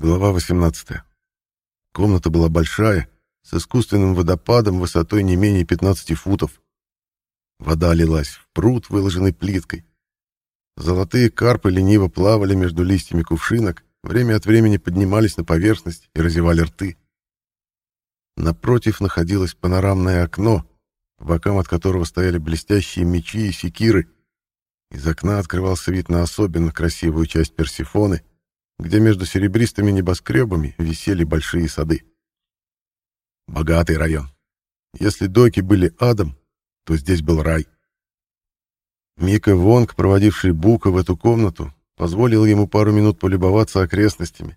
Глава 18. Комната была большая, с искусственным водопадом высотой не менее 15 футов. Вода лилась в пруд, выложенный плиткой. Золотые карпы лениво плавали между листьями кувшинок, время от времени поднимались на поверхность и разевали рты. Напротив находилось панорамное окно, по бокам от которого стояли блестящие мечи и секиры. Из окна открывался вид на особенно красивую часть Персифоны, где между серебристыми небоскребами висели большие сады. Богатый район. Если доки были адом, то здесь был рай. Мика Вонг, проводивший Бука в эту комнату, позволил ему пару минут полюбоваться окрестностями,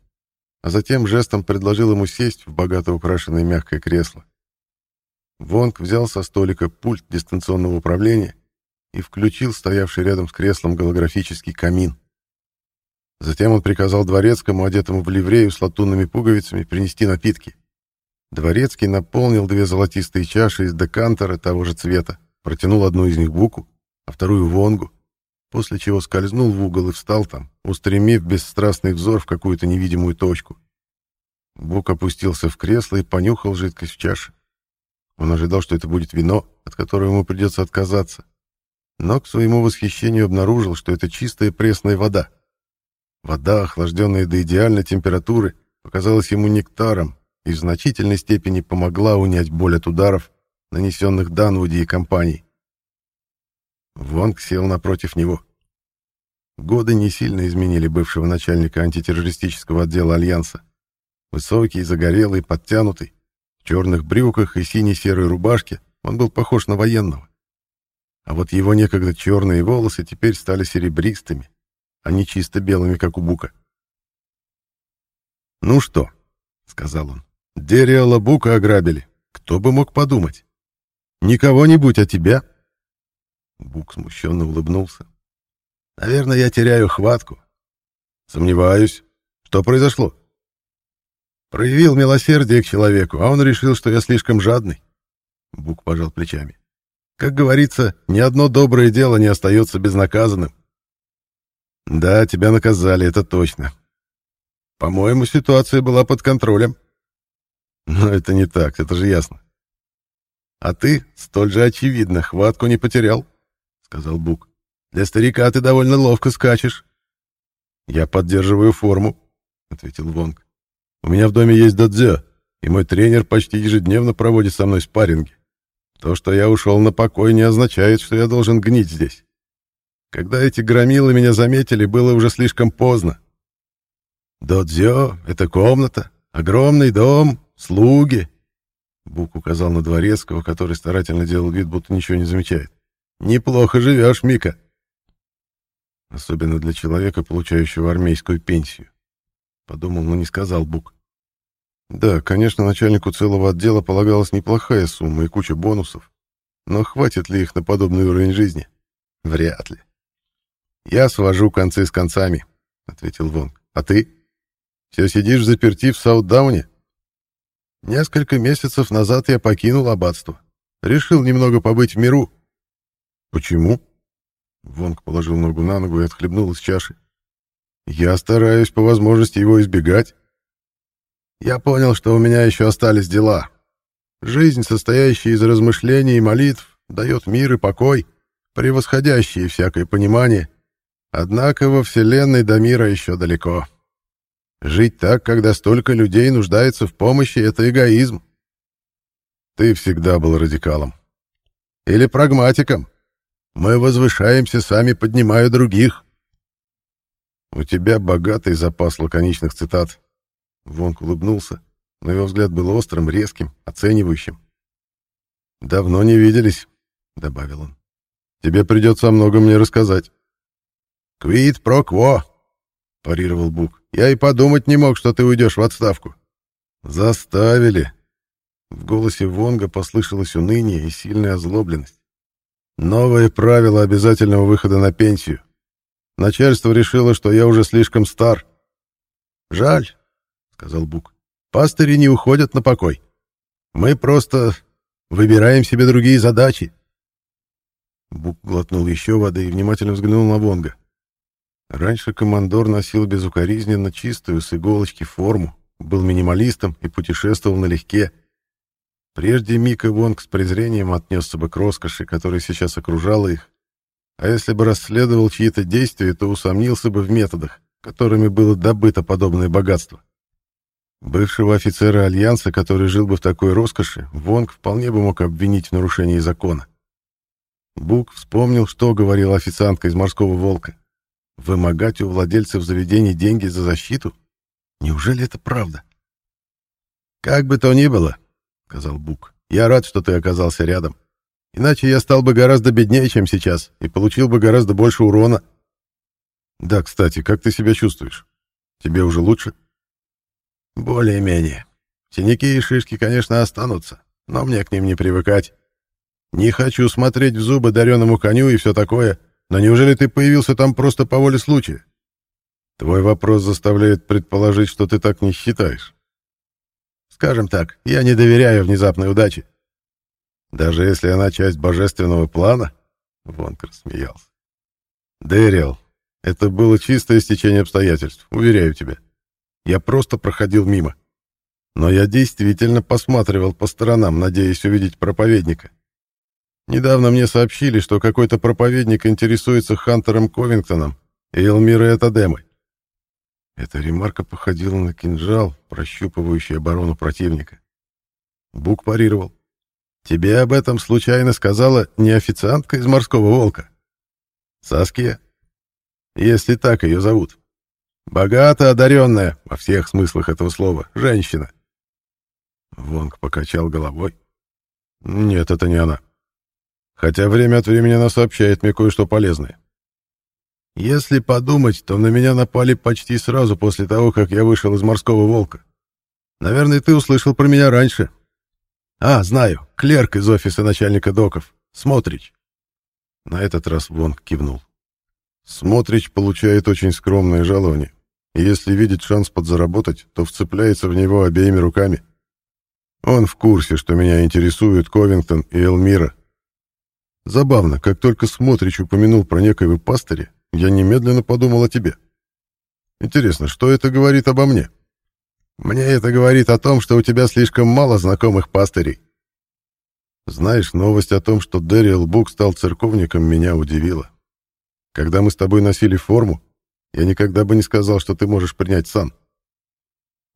а затем жестом предложил ему сесть в богато украшенное мягкое кресло. Вонг взял со столика пульт дистанционного управления и включил стоявший рядом с креслом голографический камин. Затем он приказал дворецкому, одетому в ливрею с латунными пуговицами, принести напитки. Дворецкий наполнил две золотистые чаши из декантера того же цвета, протянул одну из них Буку, а вторую Вонгу, после чего скользнул в угол и встал там, устремив бесстрастный взор в какую-то невидимую точку. Бук опустился в кресло и понюхал жидкость в чаше. Он ожидал, что это будет вино, от которого ему придется отказаться, но к своему восхищению обнаружил, что это чистая пресная вода — Вода, охлажденная до идеальной температуры, показалась ему нектаром и в значительной степени помогла унять боль от ударов, нанесенных Данвуди и компанией. Вонг сел напротив него. Годы не сильно изменили бывшего начальника антитеррористического отдела Альянса. Высокий, загорелый, подтянутый, в черных брюках и синей-серой рубашке он был похож на военного. А вот его некогда черные волосы теперь стали серебристыми, а не чисто белыми, как у Бука. «Ну что?» — сказал он. «Дериала Бука ограбили. Кто бы мог подумать? Не кого-нибудь, а тебя?» Бук смущенно улыбнулся. «Наверное, я теряю хватку». «Сомневаюсь. Что произошло?» «Проявил милосердие к человеку, а он решил, что я слишком жадный». Бук пожал плечами. «Как говорится, ни одно доброе дело не остается безнаказанным. Да, тебя наказали, это точно. По-моему, ситуация была под контролем. Но это не так, это же ясно. А ты, столь же очевидно, хватку не потерял, сказал Бук. Для старика ты довольно ловко скачешь. Я поддерживаю форму, ответил Вонг. У меня в доме есть дадзё, и мой тренер почти ежедневно проводит со мной спарринги. То, что я ушел на покой, не означает, что я должен гнить здесь. Когда эти громилы меня заметили, было уже слишком поздно. «Додзё — это комната, огромный дом, слуги». Бук указал на дворецкого, который старательно делал вид, будто ничего не замечает. «Неплохо живешь, Мика». Особенно для человека, получающего армейскую пенсию. Подумал, но не сказал Бук. Да, конечно, начальнику целого отдела полагалась неплохая сумма и куча бонусов. Но хватит ли их на подобный уровень жизни? Вряд ли. «Я свожу концы с концами», — ответил Вонг. «А ты? Все сидишь заперти в Саутдауне?» «Несколько месяцев назад я покинул аббатство. Решил немного побыть в миру». «Почему?» Вонг положил ногу на ногу и отхлебнул из чаши. «Я стараюсь по возможности его избегать. Я понял, что у меня еще остались дела. Жизнь, состоящая из размышлений и молитв, дает мир и покой, превосходящие всякое понимание». Однако во Вселенной до мира еще далеко. Жить так, когда столько людей нуждается в помощи, — это эгоизм. Ты всегда был радикалом. Или прагматиком. Мы возвышаемся, сами поднимая других. У тебя богатый запас лаконичных цитат. Вонк улыбнулся, но его взгляд был острым, резким, оценивающим. «Давно не виделись», — добавил он. «Тебе придется о многом мне рассказать». «Квит про кво», — парировал Бук. «Я и подумать не мог, что ты уйдешь в отставку». «Заставили». В голосе Вонга послышалось уныние и сильная озлобленность. «Новое правило обязательного выхода на пенсию. Начальство решило, что я уже слишком стар». «Жаль», — сказал Бук. «Пастыри не уходят на покой. Мы просто выбираем себе другие задачи». Бук глотнул еще воды и внимательно взглянул на Вонга. Раньше командор носил безукоризненно чистую с иголочки форму, был минималистом и путешествовал налегке. Прежде Мика Вонг с презрением отнесся бы к роскоши, которая сейчас окружала их, а если бы расследовал чьи-то действия, то усомнился бы в методах, которыми было добыто подобное богатство. Бывшего офицера Альянса, который жил бы в такой роскоши, Вонг вполне бы мог обвинить в нарушении закона. Бук вспомнил, что говорила официантка из «Морского волка». Вымогать у владельцев заведений деньги за защиту? Неужели это правда? «Как бы то ни было», — сказал Бук, — «я рад, что ты оказался рядом. Иначе я стал бы гораздо беднее, чем сейчас, и получил бы гораздо больше урона». «Да, кстати, как ты себя чувствуешь? Тебе уже лучше?» «Более-менее. Синяки и шишки, конечно, останутся, но мне к ним не привыкать. Не хочу смотреть в зубы дареному коню и все такое, но неужели ты появился там просто по воле случая? Твой вопрос заставляет предположить, что ты так не считаешь. Скажем так, я не доверяю внезапной удаче. Даже если она часть божественного плана? Вонкер смеялся. Дэриэл, это было чистое стечение обстоятельств, уверяю тебя. Я просто проходил мимо. Но я действительно посматривал по сторонам, надеясь увидеть проповедника. Недавно мне сообщили, что какой-то проповедник интересуется Хантером Ковингтоном и Элмирой Этадемой. Эта ремарка походила на кинжал, прощупывающий оборону противника. Бук парировал. «Тебе об этом случайно сказала не официантка из «Морского волка»?» «Саския? Если так ее зовут. Богато одаренная, во всех смыслах этого слова, женщина». Вонг покачал головой. «Нет, это не она. Хотя время от времени она сообщает мне кое-что полезное. Если подумать, то на меня напали почти сразу после того, как я вышел из морского волка. Наверное, ты услышал про меня раньше. А, знаю, клерк из офиса начальника доков. Смотрич. На этот раз Вонг кивнул. Смотрич получает очень скромное жалование. И если видит шанс подзаработать, то вцепляется в него обеими руками. Он в курсе, что меня интересуют Ковингтон и Элмира. Забавно, как только Смотрич упомянул про некоего пастыря, я немедленно подумал о тебе. Интересно, что это говорит обо мне? Мне это говорит о том, что у тебя слишком мало знакомых пастырей. Знаешь, новость о том, что Дэриэл Бук стал церковником, меня удивила. Когда мы с тобой носили форму, я никогда бы не сказал, что ты можешь принять сан.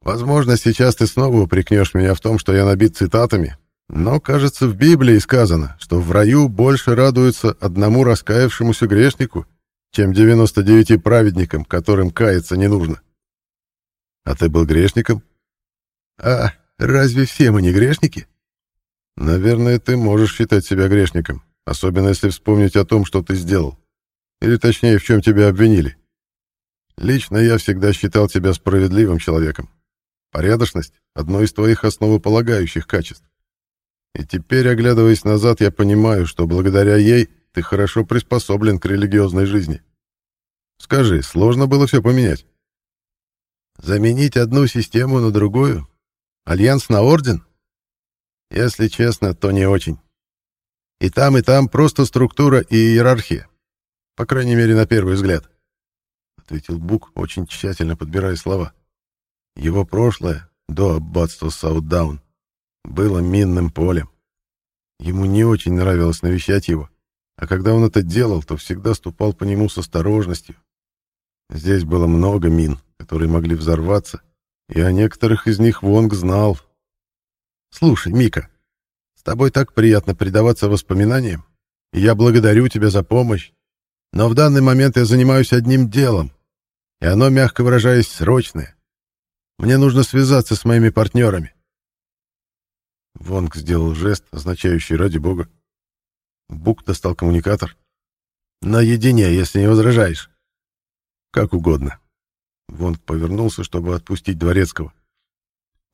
Возможно, сейчас ты снова упрекнешь меня в том, что я набит цитатами, но, кажется, в Библии сказано, что в раю больше радуются одному раскаявшемуся грешнику, чем 99 праведникам, которым каяться не нужно. А ты был грешником? А разве все мы не грешники? Наверное, ты можешь считать себя грешником, особенно если вспомнить о том, что ты сделал. Или точнее, в чем тебя обвинили. Лично я всегда считал тебя справедливым человеком. Порядочность — одно из твоих основополагающих качеств. И теперь, оглядываясь назад, я понимаю, что благодаря ей ты хорошо приспособлен к религиозной жизни. Скажи, сложно было все поменять? Заменить одну систему на другую? Альянс на орден? Если честно, то не очень. И там, и там просто структура и иерархия. По крайней мере, на первый взгляд. Ответил Бук, очень тщательно подбирая слова. Его прошлое, до аббатства Саутдаун, было минным полем. Ему не очень нравилось навещать его, а когда он это делал, то всегда ступал по нему с осторожностью. Здесь было много мин, которые могли взорваться, и о некоторых из них Вонг знал. «Слушай, Мика, с тобой так приятно предаваться воспоминаниям, и я благодарю тебя за помощь, но в данный момент я занимаюсь одним делом, и оно, мягко выражаясь, срочное. Мне нужно связаться с моими партнерами. Вонг сделал жест, означающий «ради бога». Бук достал коммуникатор. «Наедине, если не возражаешь». «Как угодно». Вонг повернулся, чтобы отпустить Дворецкого.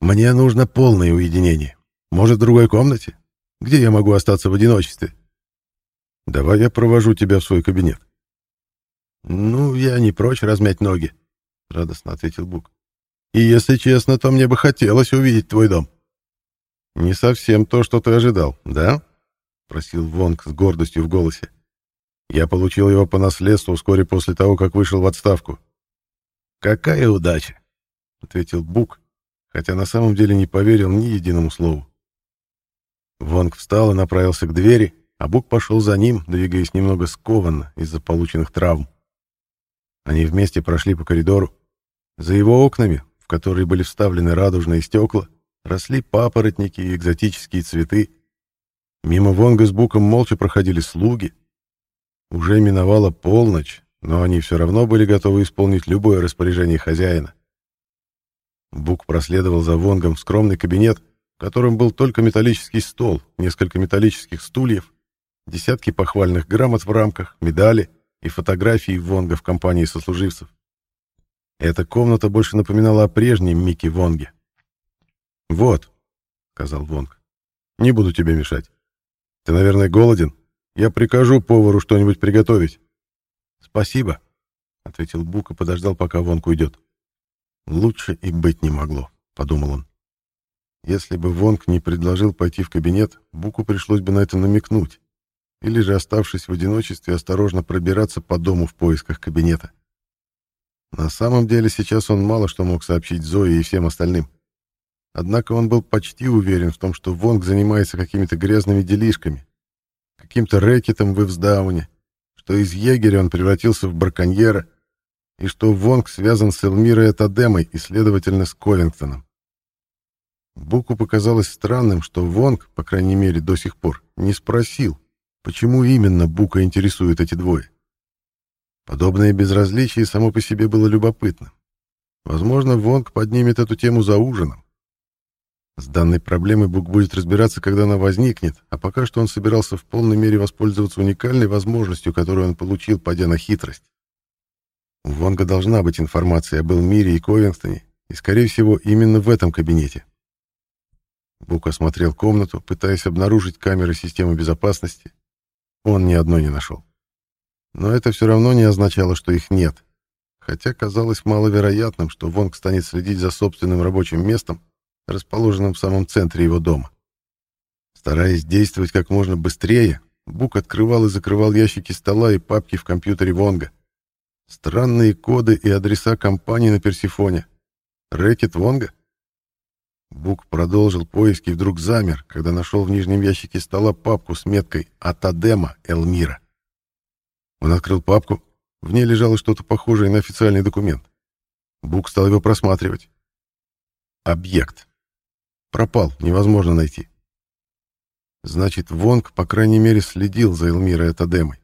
«Мне нужно полное уединение. Может, в другой комнате? Где я могу остаться в одиночестве?» «Давай я провожу тебя в свой кабинет». «Ну, я не прочь размять ноги», — радостно ответил Бук. «И если честно, то мне бы хотелось увидеть твой дом». «Не совсем то, что ты ожидал, да?» — просил Вонг с гордостью в голосе. Я получил его по наследству вскоре после того, как вышел в отставку. «Какая удача!» — ответил Бук, хотя на самом деле не поверил ни единому слову. Вонг встал и направился к двери, а Бук пошел за ним, двигаясь немного скованно из-за полученных травм. Они вместе прошли по коридору. За его окнами, в которые были вставлены радужные стекла, росли папоротники и экзотические цветы. Мимо Вонга с Буком молча проходили слуги. Уже миновала полночь, но они все равно были готовы исполнить любое распоряжение хозяина. Бук проследовал за Вонгом в скромный кабинет, в котором был только металлический стол, несколько металлических стульев, десятки похвальных грамот в рамках, медали и фотографии Вонга в компании сослуживцев. Эта комната больше напоминала о прежнем Микки Вонге. «Вот», — сказал Вонг, — «не буду тебе мешать. Ты, наверное, голоден? Я прикажу повару что-нибудь приготовить». «Спасибо», — ответил Бук и подождал, пока Вонг уйдет. «Лучше и быть не могло», — подумал он. Если бы Вонг не предложил пойти в кабинет, Буку пришлось бы на это намекнуть, или же, оставшись в одиночестве, осторожно пробираться по дому в поисках кабинета. На самом деле сейчас он мало что мог сообщить Зое и всем остальным. Однако он был почти уверен в том, что Вонг занимается какими-то грязными делишками, каким-то рэкетом в Ивсдауне, что из егеря он превратился в браконьера, и что Вонг связан с Элмирой Этадемой и, следовательно, с Ковингтоном. Буку показалось странным, что Вонг, по крайней мере до сих пор, не спросил, почему именно Бука интересуют эти двое. Подобное безразличие само по себе было любопытно. Возможно, Вонг поднимет эту тему за ужином. С данной проблемой Бук будет разбираться, когда она возникнет, а пока что он собирался в полной мере воспользоваться уникальной возможностью, которую он получил, пойдя на хитрость. У Вонга должна быть информация об Элмире и Ковингстоне, и, скорее всего, именно в этом кабинете. Бук осмотрел комнату, пытаясь обнаружить камеры системы безопасности. Он ни одной не нашел. Но это все равно не означало, что их нет. Хотя казалось маловероятным, что Вонг станет следить за собственным рабочим местом, расположенным в самом центре его дома. Стараясь действовать как можно быстрее, Бук открывал и закрывал ящики стола и папки в компьютере Вонга. Странные коды и адреса компаний на Персифоне. Рэкет Вонга? Бук продолжил поиски и вдруг замер, когда нашел в нижнем ящике стола папку с меткой «Атадема Элмира». Он открыл папку, в ней лежало что-то похожее на официальный документ. Бук стал его просматривать. Объект. Пропал, невозможно найти. Значит, Вонг, по крайней мере, следил за Элмирой Атадемой.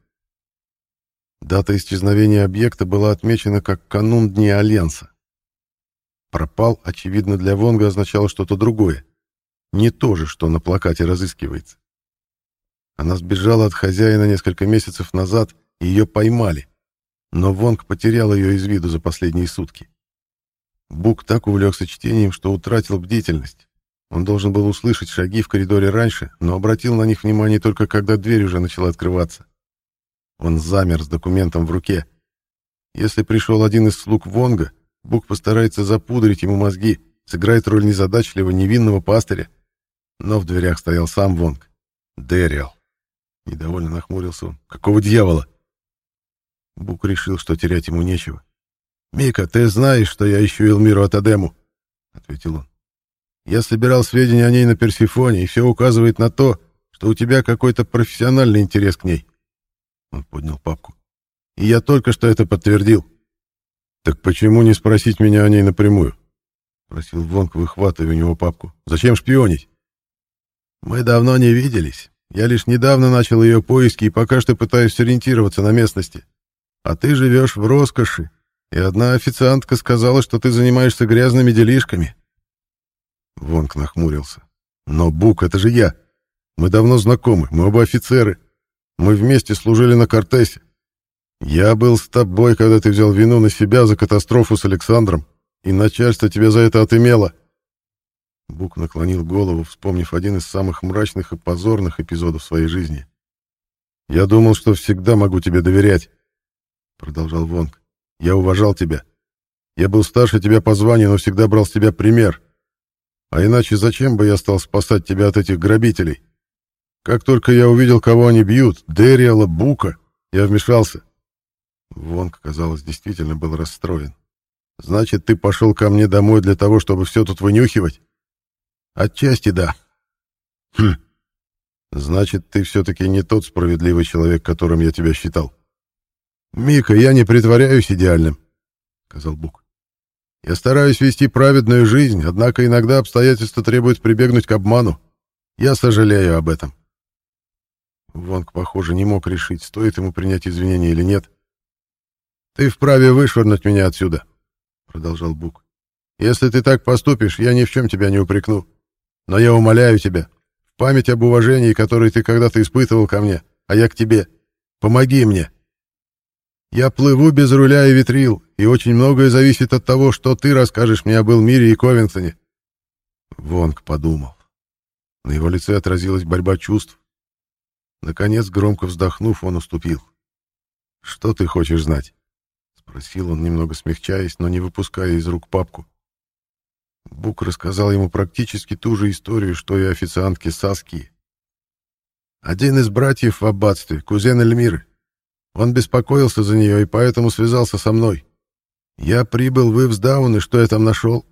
Дата исчезновения объекта была отмечена как канун Дня Альянса. Пропал, очевидно, для Вонга означало что-то другое. Не то же, что на плакате разыскивается. Она сбежала от хозяина несколько месяцев назад, и ее поймали. Но Вонг потерял ее из виду за последние сутки. Бук так увлекся чтением, что утратил бдительность. Он должен был услышать шаги в коридоре раньше, но обратил на них внимание только когда дверь уже начала открываться. Он замер с документом в руке. Если пришел один из слуг Вонга, Бук постарается запудрить ему мозги, сыграет роль незадачливого невинного пастыря. Но в дверях стоял сам Вонг. Дэриал. Недовольно нахмурился он. Какого дьявола? Бук решил, что терять ему нечего. «Мика, ты знаешь, что я ищу Элмиру Атадему?» — ответил он. «Я собирал сведения о ней на Персифоне, и все указывает на то, что у тебя какой-то профессиональный интерес к ней». Он поднял папку. «И я только что это подтвердил. «Так почему не спросить меня о ней напрямую?» — спросил Вонг, выхватывая у него папку. «Зачем шпионить?» «Мы давно не виделись. Я лишь недавно начал ее поиски и пока что пытаюсь сориентироваться на местности. А ты живешь в роскоши, и одна официантка сказала, что ты занимаешься грязными делишками». Вонг нахмурился. «Но, Бук, это же я. Мы давно знакомы, мы оба офицеры. Мы вместе служили на Кортесе. Я был с тобой, когда ты взял вину на себя за катастрофу с Александром, и начальство тебя за это отымело. Бук наклонил голову, вспомнив один из самых мрачных и позорных эпизодов своей жизни. «Я думал, что всегда могу тебе доверять», — продолжал Вонг. «Я уважал тебя. Я был старше тебя по званию, но всегда брал с тебя пример. А иначе зачем бы я стал спасать тебя от этих грабителей? Как только я увидел, кого они бьют, Дэриала, Бука, Я вмешался. Вонг, казалось, действительно был расстроен. Значит, ты пошел ко мне домой для того, чтобы все тут вынюхивать? Отчасти да. Хм. Значит, ты все-таки не тот справедливый человек, которым я тебя считал. Мика, я не притворяюсь идеальным, сказал Бук. Я стараюсь вести праведную жизнь, однако иногда обстоятельства требуют прибегнуть к обману. Я сожалею об этом. Вонг, похоже, не мог решить, стоит ему принять извинения или нет. «Ты вправе вышвырнуть меня отсюда», — продолжал Бук. «Если ты так поступишь, я ни в чем тебя не упрекну. Но я умоляю тебя, в память об уважении, которое ты когда-то испытывал ко мне, а я к тебе, помоги мне. Я плыву без руля и ветрил, и очень многое зависит от того, что ты расскажешь мне об Элмире и Ковенсоне». Вонг подумал. На его лице отразилась борьба чувств. Наконец, громко вздохнув, он уступил. «Что ты хочешь знать?» Спросил он, немного смягчаясь, но не выпуская из рук папку. Бук рассказал ему практически ту же историю, что и официантке Саски. Один из братьев в аббатстве, кузен Эльмиры. Он беспокоился за нее и поэтому связался со мной. Я прибыл в Ивсдаун, и что я там нашел?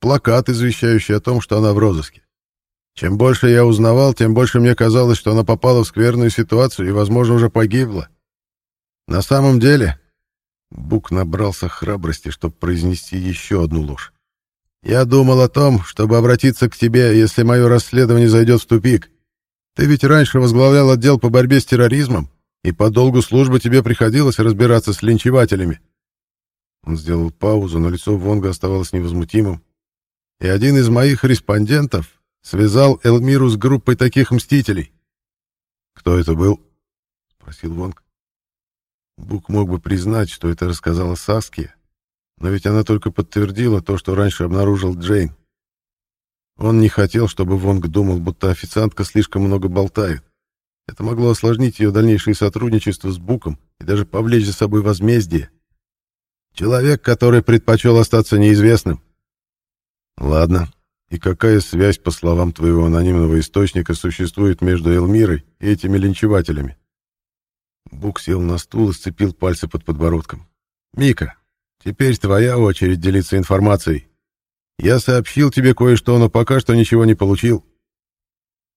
Плакат, извещающий о том, что она в розыске. Чем больше я узнавал, тем больше мне казалось, что она попала в скверную ситуацию и, возможно, уже погибла. На самом деле, Бук набрался храбрости, чтобы произнести еще одну ложь. «Я думал о том, чтобы обратиться к тебе, если мое расследование зайдет в тупик. Ты ведь раньше возглавлял отдел по борьбе с терроризмом, и по долгу службы тебе приходилось разбираться с линчевателями». Он сделал паузу, но лицо Вонга оставалось невозмутимым. «И один из моих респондентов связал Элмиру с группой таких мстителей». «Кто это был?» — спросил Вонг. Бук мог бы признать, что это рассказала Саски, но ведь она только подтвердила то, что раньше обнаружил Джейн. Он не хотел, чтобы Вонг думал, будто официантка слишком много болтает. Это могло осложнить ее дальнейшее сотрудничество с Буком и даже повлечь за собой возмездие. Человек, который предпочел остаться неизвестным. Ладно. И какая связь, по словам твоего анонимного источника, существует между Элмирой и этими линчевателями? Бук сел на стул и сцепил пальцы под подбородком. «Мика, теперь твоя очередь делиться информацией. Я сообщил тебе кое-что, но пока что ничего не получил».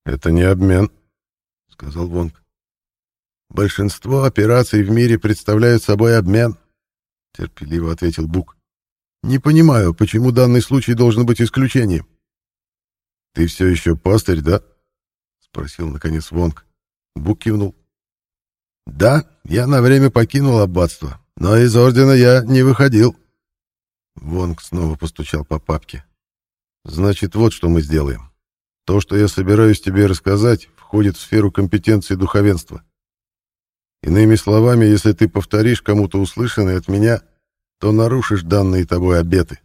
«Это не обмен», — сказал Вонг. «Большинство операций в мире представляют собой обмен», — терпеливо ответил Бук. «Не понимаю, почему данный случай должен быть исключением». «Ты все еще пастырь, да?» — спросил, наконец, Вонг. Бук кивнул. Да, я на время покинул аббатство, но из ордена я не выходил. Вонг снова постучал по папке. Значит, вот что мы сделаем. То, что я собираюсь тебе рассказать, входит в сферу компетенции духовенства. Иными словами, если ты повторишь кому-то услышанное от меня, то нарушишь данные тобой обеты.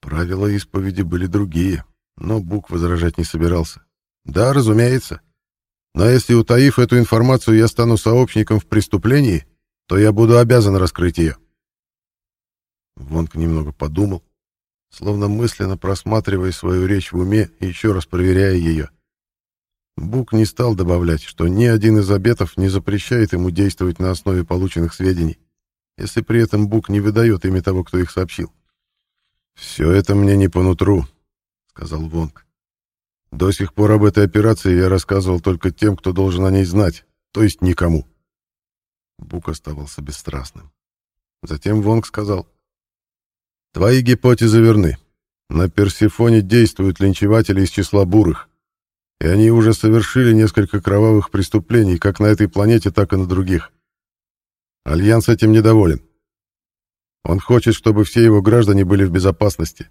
Правила исповеди были другие, но Бук возражать не собирался. Да, разумеется. Но если, утаив эту информацию, я стану сообщником в преступлении, то я буду обязан раскрыть ее. Вонг немного подумал, словно мысленно просматривая свою речь в уме и еще раз проверяя ее. Бук не стал добавлять, что ни один из обетов не запрещает ему действовать на основе полученных сведений, если при этом Бук не выдает имя того, кто их сообщил. «Все это мне не по нутру», — сказал Вонг. До сих пор об этой операции я рассказывал только тем, кто должен о ней знать, то есть никому. Бук оставался бесстрастным. Затем Вонг сказал. «Твои гипотезы верны. На Персифоне действуют линчеватели из числа бурых, и они уже совершили несколько кровавых преступлений как на этой планете, так и на других. Альянс этим недоволен. Он хочет, чтобы все его граждане были в безопасности.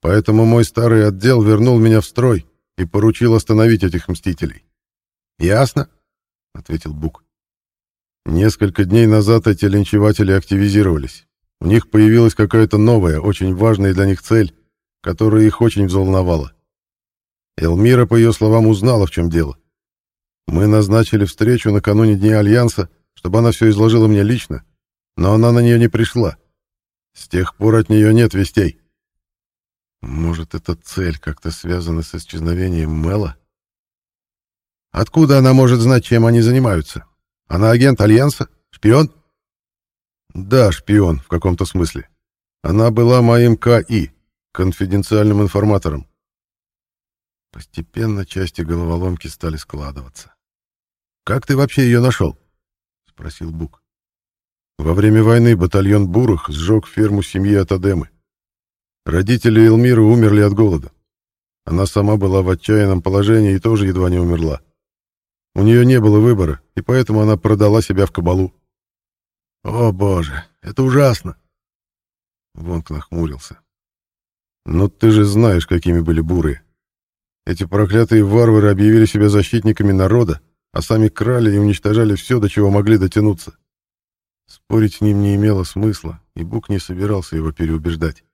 Поэтому мой старый отдел вернул меня в строй, и поручил остановить этих мстителей. «Ясно», — ответил Бук. Несколько дней назад эти линчеватели активизировались. У них появилась какая-то новая, очень важная для них цель, которая их очень взволновала. Элмира, по ее словам, узнала, в чем дело. Мы назначили встречу накануне Дня Альянса, чтобы она все изложила мне лично, но она на нее не пришла. С тех пор от нее нет вестей. Может, эта цель как-то связана с исчезновением Мэла? Откуда она может знать, чем они занимаются? Она агент Альянса? Шпион? Да, шпион, в каком-то смысле. Она была моим КИ, конфиденциальным информатором. Постепенно части головоломки стали складываться. «Как ты вообще ее нашел?» — спросил Бук. Во время войны батальон Бурах сжег ферму семьи Атадемы. Родители Элмиры умерли от голода. Она сама была в отчаянном положении и тоже едва не умерла. У нее не было выбора, и поэтому она продала себя в кабалу. «О, боже, это ужасно!» Вонг нахмурился. «Но ты же знаешь, какими были бурые. Эти проклятые варвары объявили себя защитниками народа, а сами крали и уничтожали все, до чего могли дотянуться. Спорить с ним не имело смысла, и Бук не собирался его переубеждать.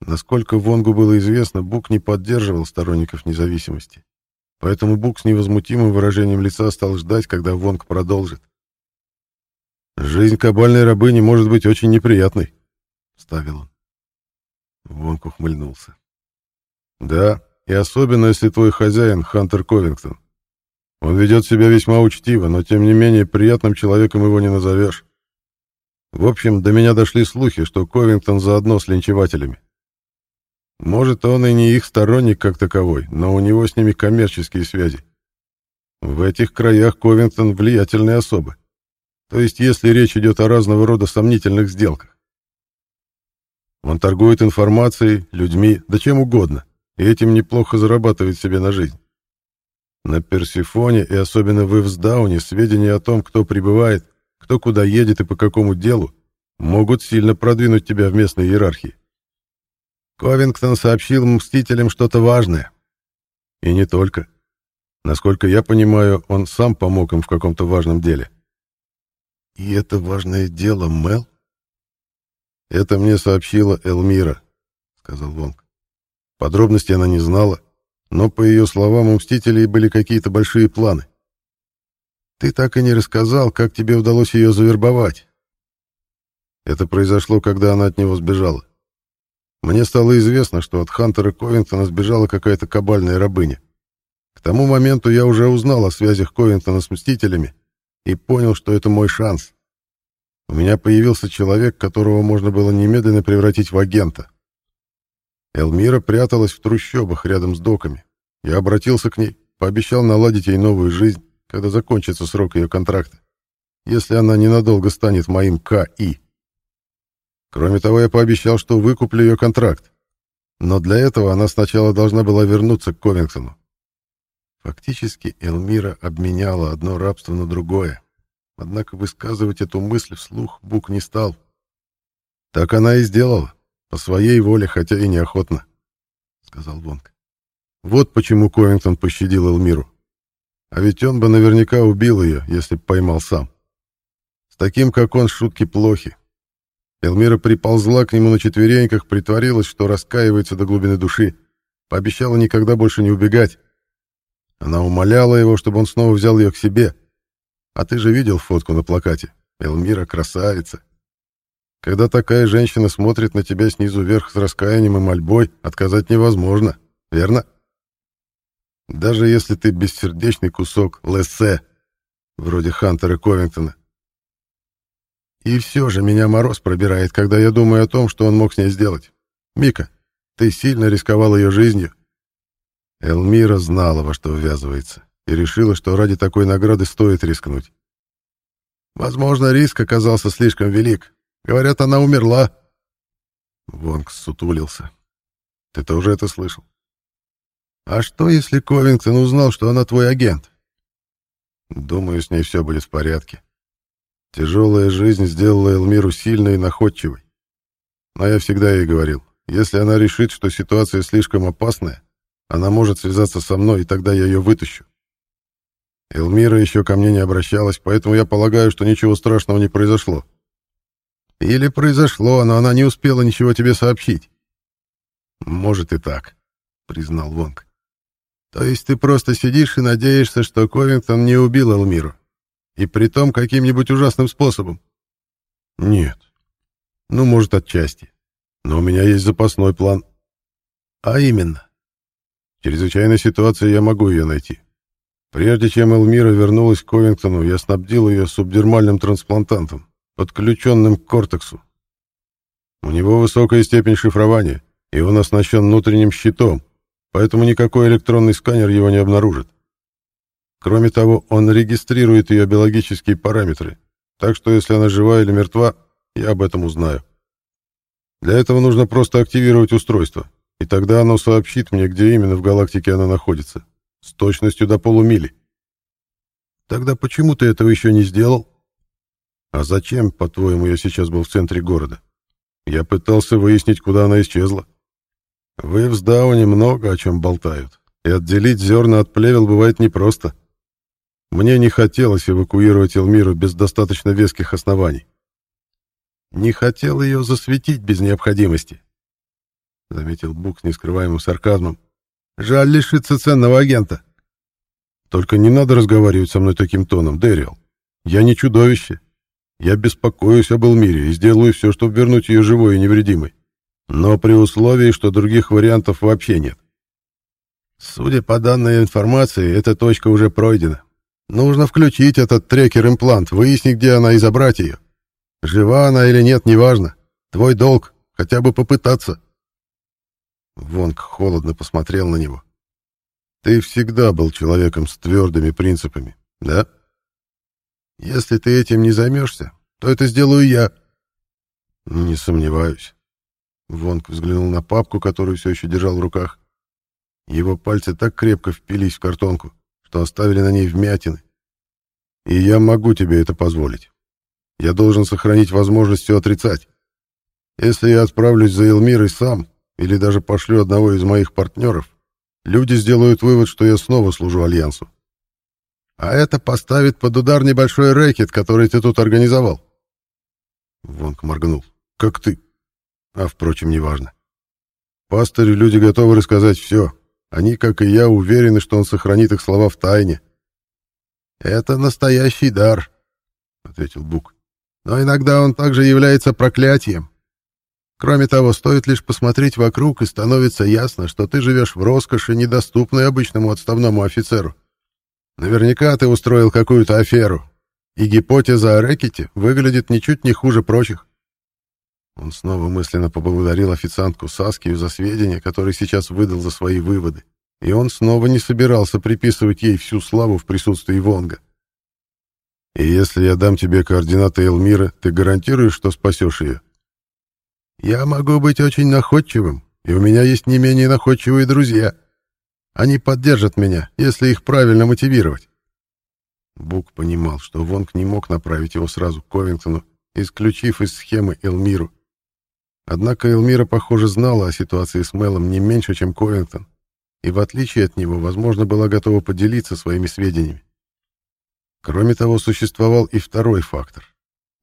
Насколько Вонгу было известно, Бук не поддерживал сторонников независимости. Поэтому Бук с невозмутимым выражением лица стал ждать, когда Вонг продолжит. «Жизнь кабальной рабыни может быть очень неприятной», — ставил он. Вонг ухмыльнулся. «Да, и особенно, если твой хозяин — Хантер Ковингтон. Он ведет себя весьма учтиво, но, тем не менее, приятным человеком его не назовешь. В общем, до меня дошли слухи, что Ковингтон заодно с линчевателями. Может, он и не их сторонник как таковой, но у него с ними коммерческие связи. В этих краях Ковингтон влиятельные особы. То есть, если речь идет о разного рода сомнительных сделках. Он торгует информацией, людьми, да чем угодно, и этим неплохо зарабатывает себе на жизнь. На Персифоне и особенно в Ивсдауне сведения о том, кто прибывает, кто куда едет и по какому делу, могут сильно продвинуть тебя в местной иерархии. Ковингтон сообщил Мстителям что-то важное. И не только. Насколько я понимаю, он сам помог им в каком-то важном деле. И это важное дело, Мел? Это мне сообщила Элмира, сказал Вонг. Подробностей она не знала, но, по ее словам, у Мстителей были какие-то большие планы. Ты так и не рассказал, как тебе удалось ее завербовать. Это произошло, когда она от него сбежала. Мне стало известно, что от Хантера Ковингтона сбежала какая-то кабальная рабыня. К тому моменту я уже узнал о связях Ковингтона с Мстителями и понял, что это мой шанс. У меня появился человек, которого можно было немедленно превратить в агента. Элмира пряталась в трущобах рядом с доками. Я обратился к ней, пообещал наладить ей новую жизнь, когда закончится срок ее контракта, если она ненадолго станет моим КИ. Кроме того, я пообещал, что выкуплю ее контракт. Но для этого она сначала должна была вернуться к Ковингтону. Фактически Элмира обменяла одно рабство на другое. Однако высказывать эту мысль вслух Бук не стал. Так она и сделала, по своей воле, хотя и неохотно, — сказал Вонг. Вот почему Ковингтон пощадил Элмиру. А ведь он бы наверняка убил ее, если б поймал сам. С таким, как он, шутки плохи. Элмира приползла к нему на четвереньках, притворилась, что раскаивается до глубины души, пообещала никогда больше не убегать. Она умоляла его, чтобы он снова взял ее к себе. А ты же видел фотку на плакате. Элмира красавица. Когда такая женщина смотрит на тебя снизу вверх с раскаянием и мольбой, отказать невозможно, верно? Даже если ты бессердечный кусок лессе, вроде Хантера Ковингтона, и все же меня мороз пробирает, когда я думаю о том, что он мог с ней сделать. Мика, ты сильно рисковал ее жизнью. Элмира знала, во что ввязывается, и решила, что ради такой награды стоит рискнуть. Возможно, риск оказался слишком велик. Говорят, она умерла. Вонг сутулился. Ты тоже это слышал? А что, если Ковингтон узнал, что она твой агент? Думаю, с ней все будет в порядке. Тяжелая жизнь сделала Элмиру сильной и находчивой. Но я всегда ей говорил, если она решит, что ситуация слишком опасная, она может связаться со мной, и тогда я ее вытащу. Элмира еще ко мне не обращалась, поэтому я полагаю, что ничего страшного не произошло. Или произошло, но она не успела ничего тебе сообщить. Может и так, признал Вонг. То есть ты просто сидишь и надеешься, что Ковингтон не убил Элмиру? И притом каким-нибудь ужасным способом. Нет. Ну, может, отчасти. Но у меня есть запасной план. А именно? В чрезвычайной ситуации я могу ее найти. Прежде чем Элмира вернулась к Ковингтону, я снабдил ее субдермальным трансплантантом, подключенным к кортексу. У него высокая степень шифрования, и он оснащен внутренним щитом, поэтому никакой электронный сканер его не обнаружит. Кроме того, он регистрирует ее биологические параметры, так что если она жива или мертва, я об этом узнаю. Для этого нужно просто активировать устройство, и тогда оно сообщит мне, где именно в галактике она находится, с точностью до полумили. Тогда почему ты этого еще не сделал? А зачем, по-твоему, я сейчас был в центре города? Я пытался выяснить, куда она исчезла. Вы в Сдауне много о чем болтают, и отделить зерна от плевел бывает непросто. Мне не хотелось эвакуировать Элмиру без достаточно веских оснований. Не хотел ее засветить без необходимости, — заметил Бук с нескрываемым сарказмом. Жаль лишиться ценного агента. Только не надо разговаривать со мной таким тоном, Дэриэл. Я не чудовище. Я беспокоюсь об Элмире и сделаю все, чтобы вернуть ее живой и невредимой. Но при условии, что других вариантов вообще нет. Судя по данной информации, эта точка уже пройдена. Нужно включить этот трекер-имплант, выяснить, где она, и забрать ее. Жива она или нет, неважно. Твой долг — хотя бы попытаться. Вонг холодно посмотрел на него. Ты всегда был человеком с твердыми принципами, да? Если ты этим не займешься, то это сделаю я. Не сомневаюсь. Вонг взглянул на папку, которую все еще держал в руках. Его пальцы так крепко впились в картонку, что оставили на ней вмятины. И я могу тебе это позволить. Я должен сохранить возможность все отрицать. Если я отправлюсь за Элмирой сам, или даже пошлю одного из моих партнеров, люди сделают вывод, что я снова служу Альянсу. А это поставит под удар небольшой рэкет, который ты тут организовал. Вонг моргнул. Как ты? А, впрочем, неважно. Пастырю люди готовы рассказать все, они, как и я, уверены, что он сохранит их слова в тайне. «Это настоящий дар», — ответил Бук. «Но иногда он также является проклятием. Кроме того, стоит лишь посмотреть вокруг, и становится ясно, что ты живешь в роскоши, недоступной обычному отставному офицеру. Наверняка ты устроил какую-то аферу, и гипотеза о рэкете выглядит ничуть не хуже прочих. Он снова мысленно поблагодарил официантку Саскию за сведения, которые сейчас выдал за свои выводы. И он снова не собирался приписывать ей всю славу в присутствии Вонга. «И если я дам тебе координаты Элмира, ты гарантируешь, что спасешь ее?» «Я могу быть очень находчивым, и у меня есть не менее находчивые друзья. Они поддержат меня, если их правильно мотивировать». Бук понимал, что Вонг не мог направить его сразу к Ковингтону, исключив из схемы Элмиру. Однако Элмира, похоже, знала о ситуации с Мелом не меньше, чем Ковингтон, и в отличие от него, возможно, была готова поделиться своими сведениями. Кроме того, существовал и второй фактор.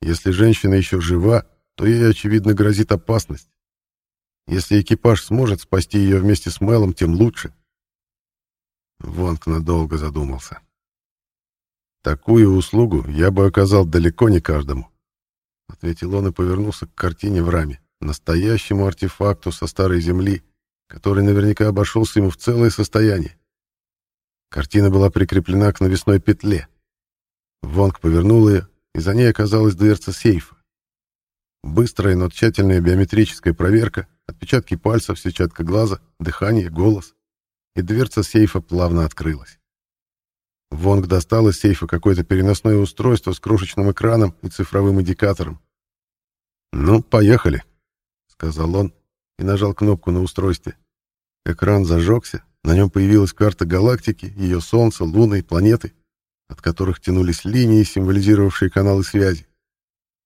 Если женщина еще жива, то ей, очевидно, грозит опасность. Если экипаж сможет спасти ее вместе с Мелом, тем лучше. Вонг надолго задумался. Такую услугу я бы оказал далеко не каждому, — ответил он и повернулся к картине в раме настоящему артефакту со старой земли, который наверняка обошелся ему в целое состояние. Картина была прикреплена к навесной петле. Вонг повернул ее, и за ней оказалась дверца сейфа. Быстрая, но тщательная биометрическая проверка, отпечатки пальцев, сетчатка глаза, дыхание, голос. И дверца сейфа плавно открылась. Вонг достал из сейфа какое-то переносное устройство с крошечным экраном и цифровым индикатором. «Ну, поехали», сказал он и нажал кнопку на устройстве. Экран зажегся, на нем появилась карта галактики, ее Солнца, Луны и планеты, от которых тянулись линии, символизировавшие каналы связи.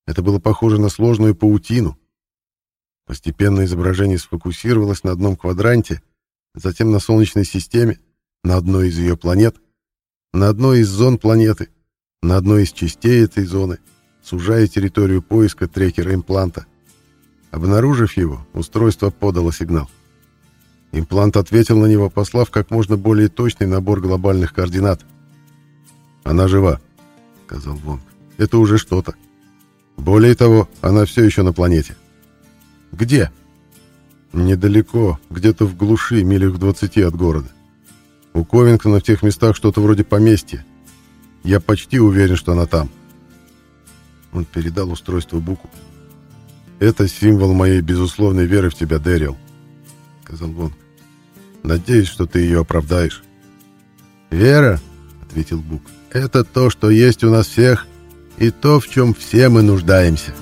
Это было похоже на сложную паутину. Постепенно изображение сфокусировалось на одном квадранте, затем на Солнечной системе, на одной из ее планет, на одной из зон планеты, на одной из частей этой зоны, сужая территорию поиска трекера-импланта. Обнаружив его, устройство подало сигнал. Имплант ответил на него, послав как можно более точный набор глобальных координат. «Она жива», — сказал Вонг. «Это уже что-то. Более того, она все еще на планете». «Где?» «Недалеко, где-то в глуши, милях в двадцати от города. У Ковингтона в тех местах что-то вроде поместья. Я почти уверен, что она там. Он передал устройство Буку. «Это символ моей безусловной веры в тебя, Дэрил», — сказал Вонг. «Надеюсь, что ты ее оправдаешь». «Вера», — ответил Бук, — «это то, что есть у нас всех, и то, в чем все мы нуждаемся».